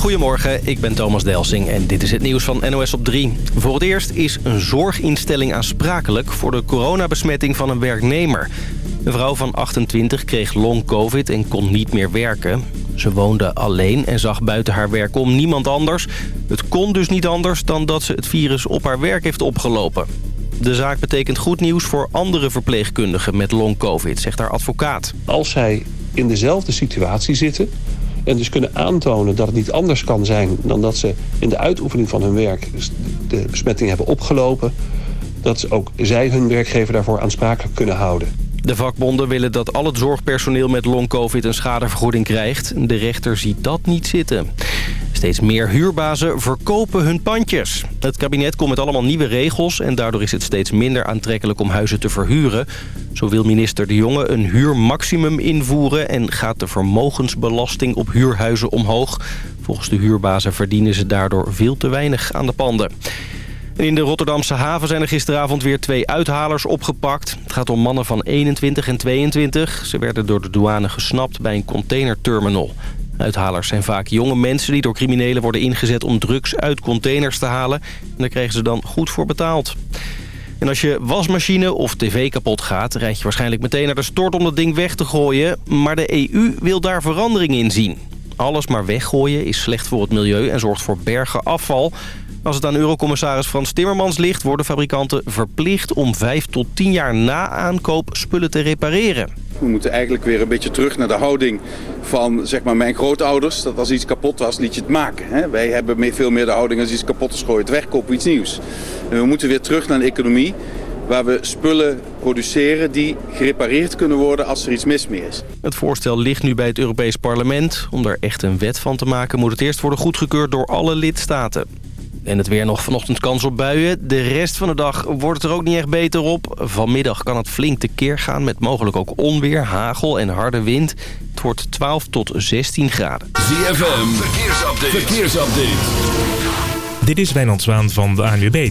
Goedemorgen, ik ben Thomas Delsing en dit is het nieuws van NOS op 3. Voor het eerst is een zorginstelling aansprakelijk voor de coronabesmetting van een werknemer. Een vrouw van 28 kreeg long-covid en kon niet meer werken. Ze woonde alleen en zag buiten haar werk om niemand anders. Het kon dus niet anders dan dat ze het virus op haar werk heeft opgelopen. De zaak betekent goed nieuws voor andere verpleegkundigen met long-covid, zegt haar advocaat. Als zij in dezelfde situatie zitten en dus kunnen aantonen dat het niet anders kan zijn... dan dat ze in de uitoefening van hun werk de besmetting hebben opgelopen... dat ook zij hun werkgever daarvoor aansprakelijk kunnen houden. De vakbonden willen dat al het zorgpersoneel met long-covid een schadevergoeding krijgt. De rechter ziet dat niet zitten. Steeds meer huurbazen verkopen hun pandjes. Het kabinet komt met allemaal nieuwe regels... en daardoor is het steeds minder aantrekkelijk om huizen te verhuren. Zo wil minister De Jonge een huurmaximum invoeren... en gaat de vermogensbelasting op huurhuizen omhoog. Volgens de huurbazen verdienen ze daardoor veel te weinig aan de panden. in de Rotterdamse haven zijn er gisteravond weer twee uithalers opgepakt. Het gaat om mannen van 21 en 22. Ze werden door de douane gesnapt bij een containerterminal. Uithalers zijn vaak jonge mensen die door criminelen worden ingezet om drugs uit containers te halen. En daar kregen ze dan goed voor betaald. En als je wasmachine of tv kapot gaat, rijd je waarschijnlijk meteen naar de stort om dat ding weg te gooien. Maar de EU wil daar verandering in zien. Alles maar weggooien is slecht voor het milieu en zorgt voor bergen afval. Als het aan eurocommissaris Frans Timmermans ligt... worden fabrikanten verplicht om 5 tot 10 jaar na aankoop spullen te repareren. We moeten eigenlijk weer een beetje terug naar de houding van zeg maar, mijn grootouders. Dat als iets kapot was, liet je het maken. Hè? Wij hebben veel meer de houding als iets kapot is, gooi het weg, koop iets nieuws. En we moeten weer terug naar een economie waar we spullen produceren die gerepareerd kunnen worden als er iets mis mee is. Het voorstel ligt nu bij het Europees Parlement. Om er echt een wet van te maken moet het eerst worden goedgekeurd door alle lidstaten. En het weer nog vanochtend kans op buien. De rest van de dag wordt het er ook niet echt beter op. Vanmiddag kan het flink tekeer gaan met mogelijk ook onweer, hagel en harde wind. Het wordt 12 tot 16 graden. ZFM, verkeersupdate. verkeersupdate. Dit is Wijnand Zwaan van de ANWB.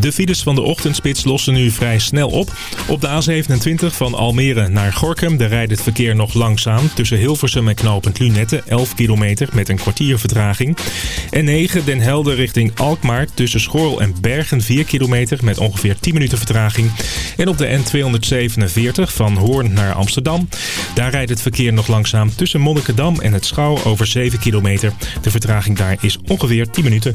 De files van de ochtendspits lossen nu vrij snel op. Op de A27 van Almere naar Gorkum daar rijdt het verkeer nog langzaam. Tussen Hilversum en Knopend Lunette 11 kilometer met een kwartier vertraging. En 9 Den Helder richting Alkmaar tussen Schorl en Bergen 4 kilometer met ongeveer 10 minuten vertraging. En op de N247 van Hoorn naar Amsterdam. Daar rijdt het verkeer nog langzaam tussen Monnikendam en het Schouw over 7 kilometer. De vertraging daar is ongeveer 10 minuten.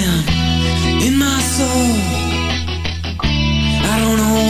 ground in my soul. I don't know.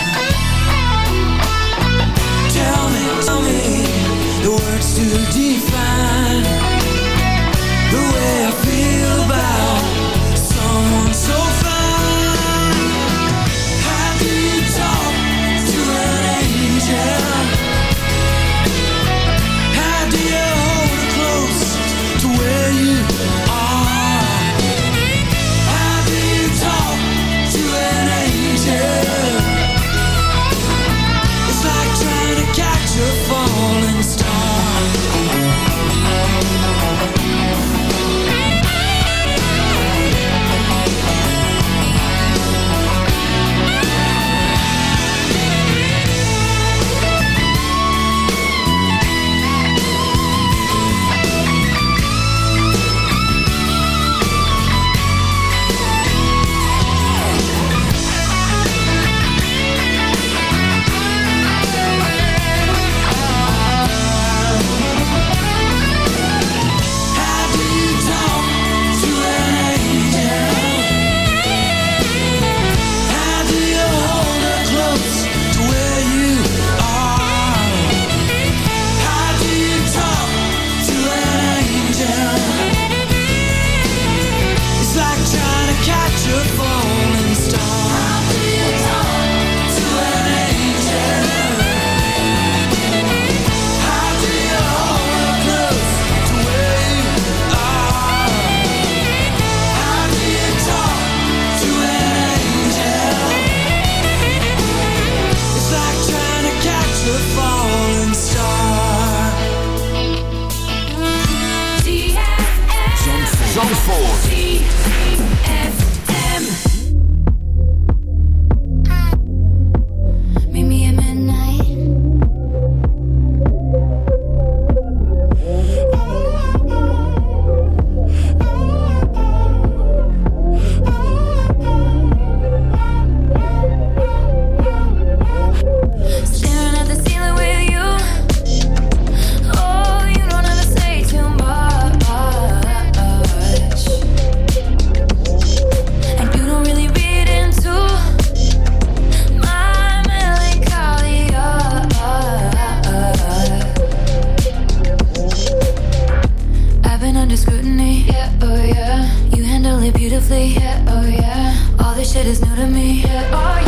this shit is new to me.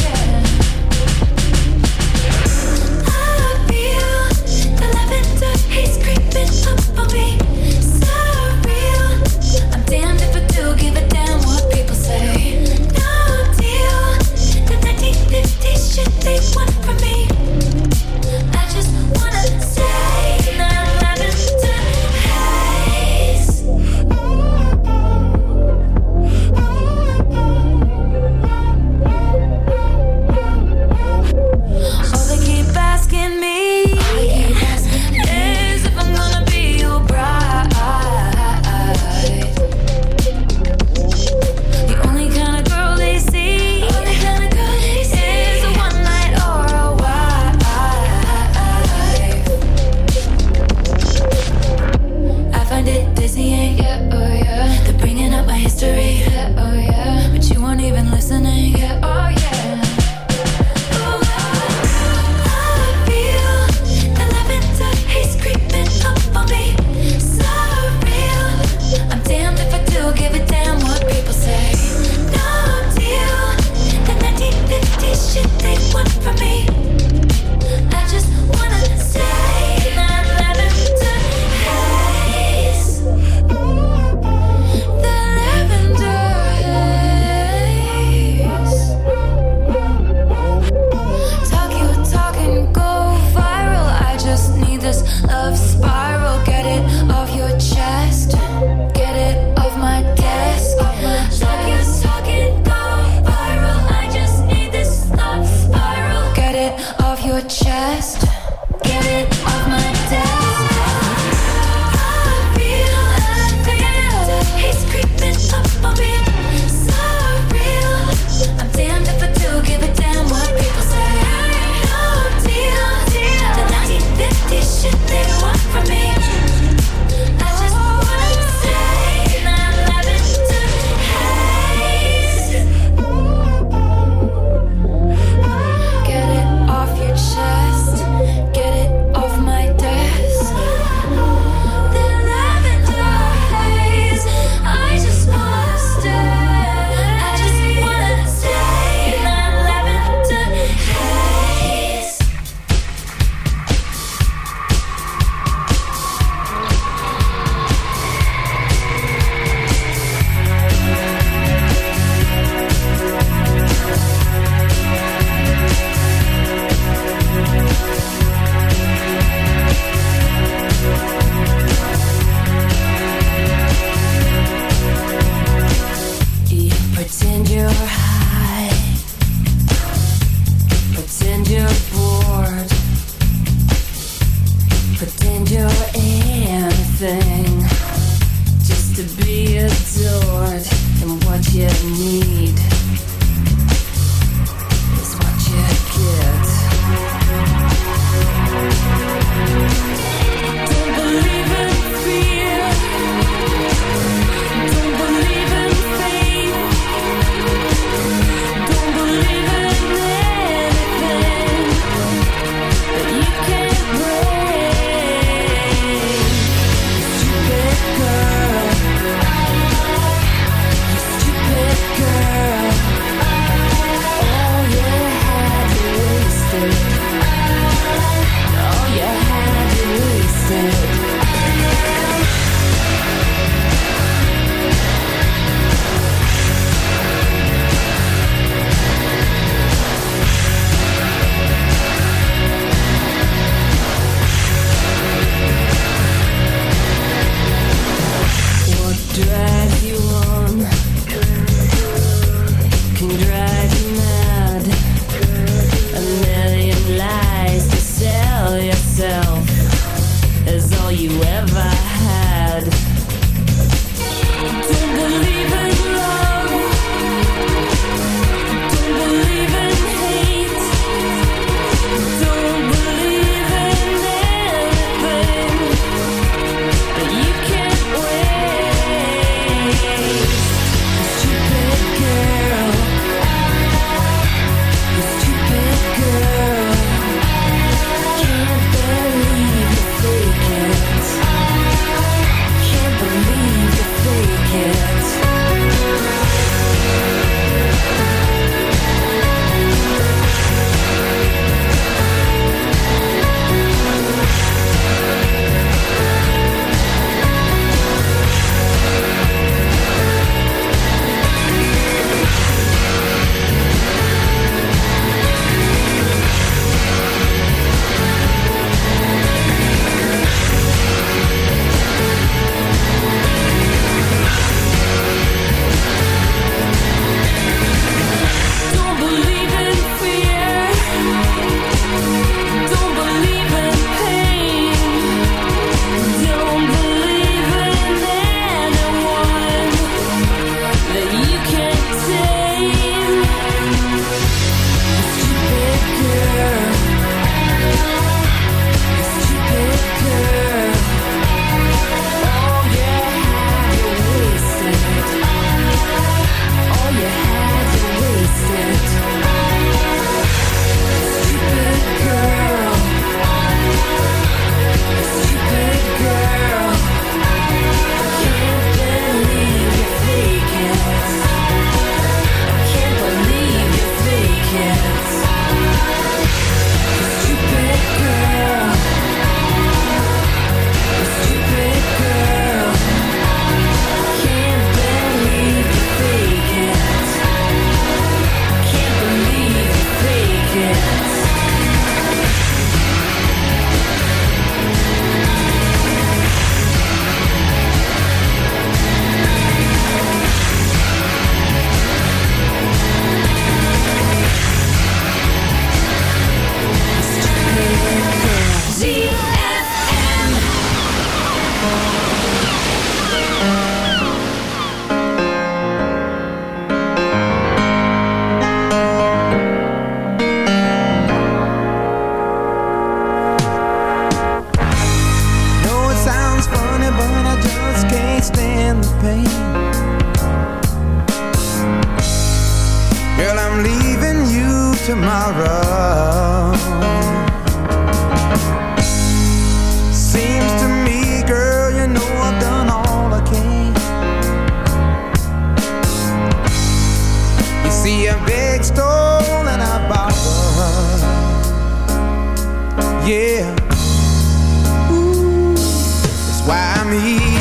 a big stone and I bought one. Yeah. Ooh, that's why I'm here.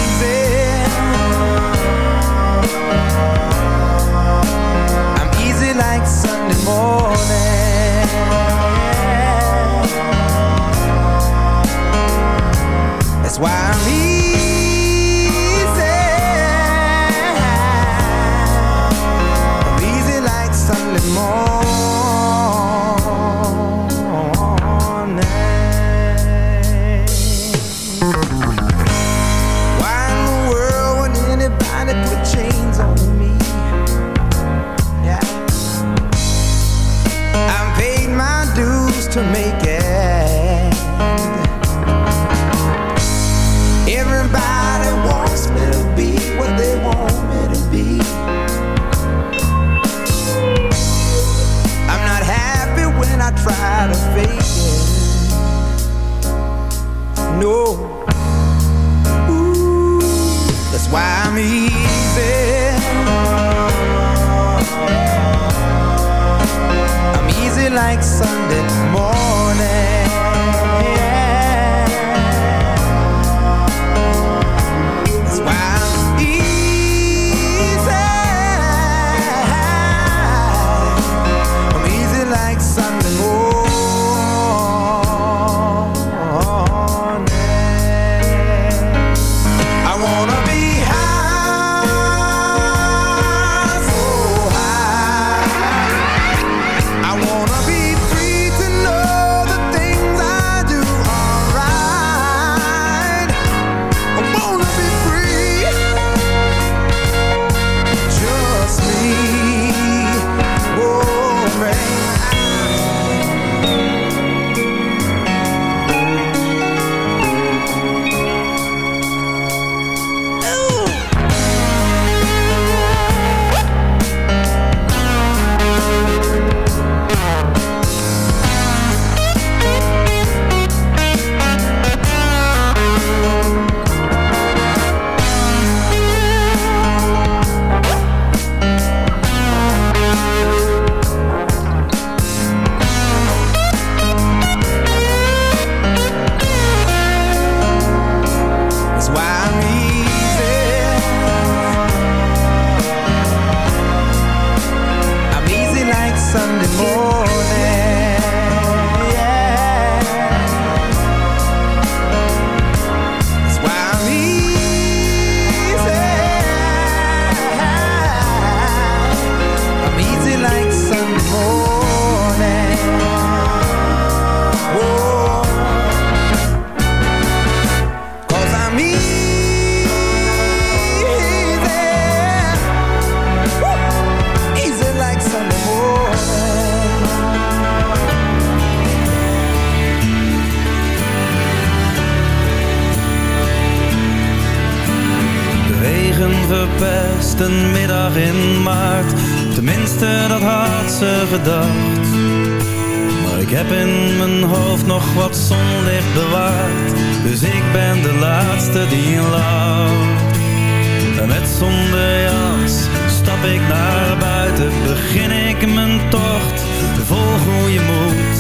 Vol goede moed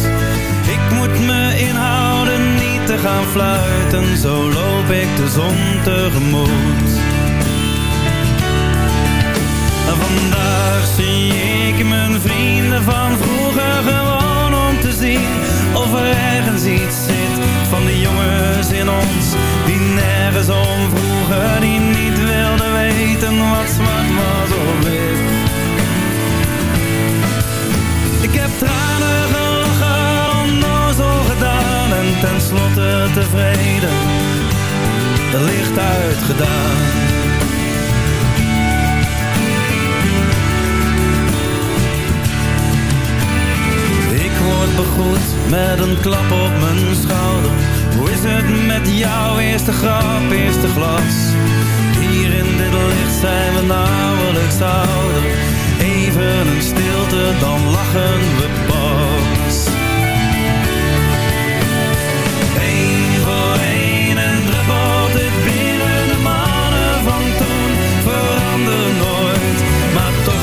Ik moet me inhouden niet te gaan fluiten Zo loop ik de zon tegemoet vandaag zie ik mijn vrienden van vroeger gewoon om te zien of er ergens iets zit van de jongens in ons die nergens om vroegen, die niet wilden weten wat zwart was of wit. Tranen gelachen, onnozel gedaan en tenslotte tevreden, de licht uitgedaan. Ik word begroet met een klap op mijn schouder. Hoe is het met jouw eerste grap, eerste glas? Hier in dit licht zijn we nauwelijks ouder. Even stilte, dan lachen we pas. Eén voor één en druppelt het binnen de mannen van toen. Verander nooit, maar toch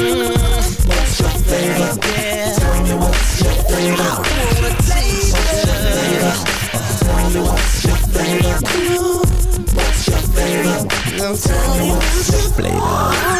What's your favorite? Tell me what's your favorite. I. Tell me what's your favorite. What's your favorite? Tell me what's your favorite.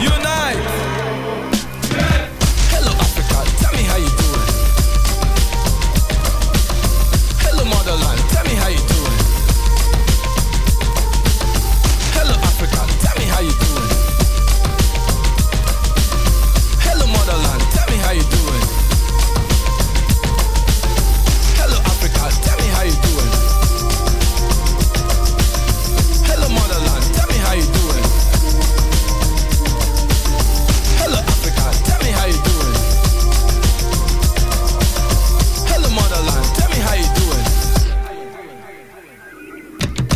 unite.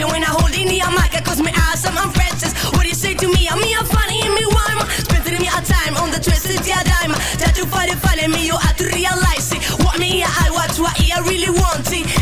up when I hold in the mic, cause me awesome, I'm Francis. What do you say to me? I'm me, I'm funny, and me rhyme. Spending me a time on the twisted yeah dime. That you find it funny, me, you have to realize it. What me, I watch, what I really want it.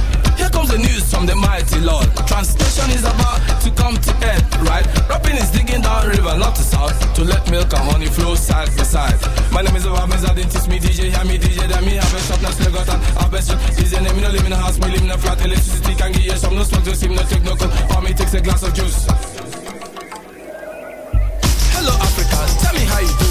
Comes the news from the mighty Lord. Translation is about to come to end, right? Rapping is digging down river, not to south, to let milk and honey flow side by side. My name is Obamiz, I teach me DJ, hear me DJ, then me have a shop, now still got an harvest. DJ name, me no live in a house, me live in a flat, electricity can give you some, no smoke, no steam, no take no cold, for me takes a glass of juice. Hello Africa, tell me how you doing.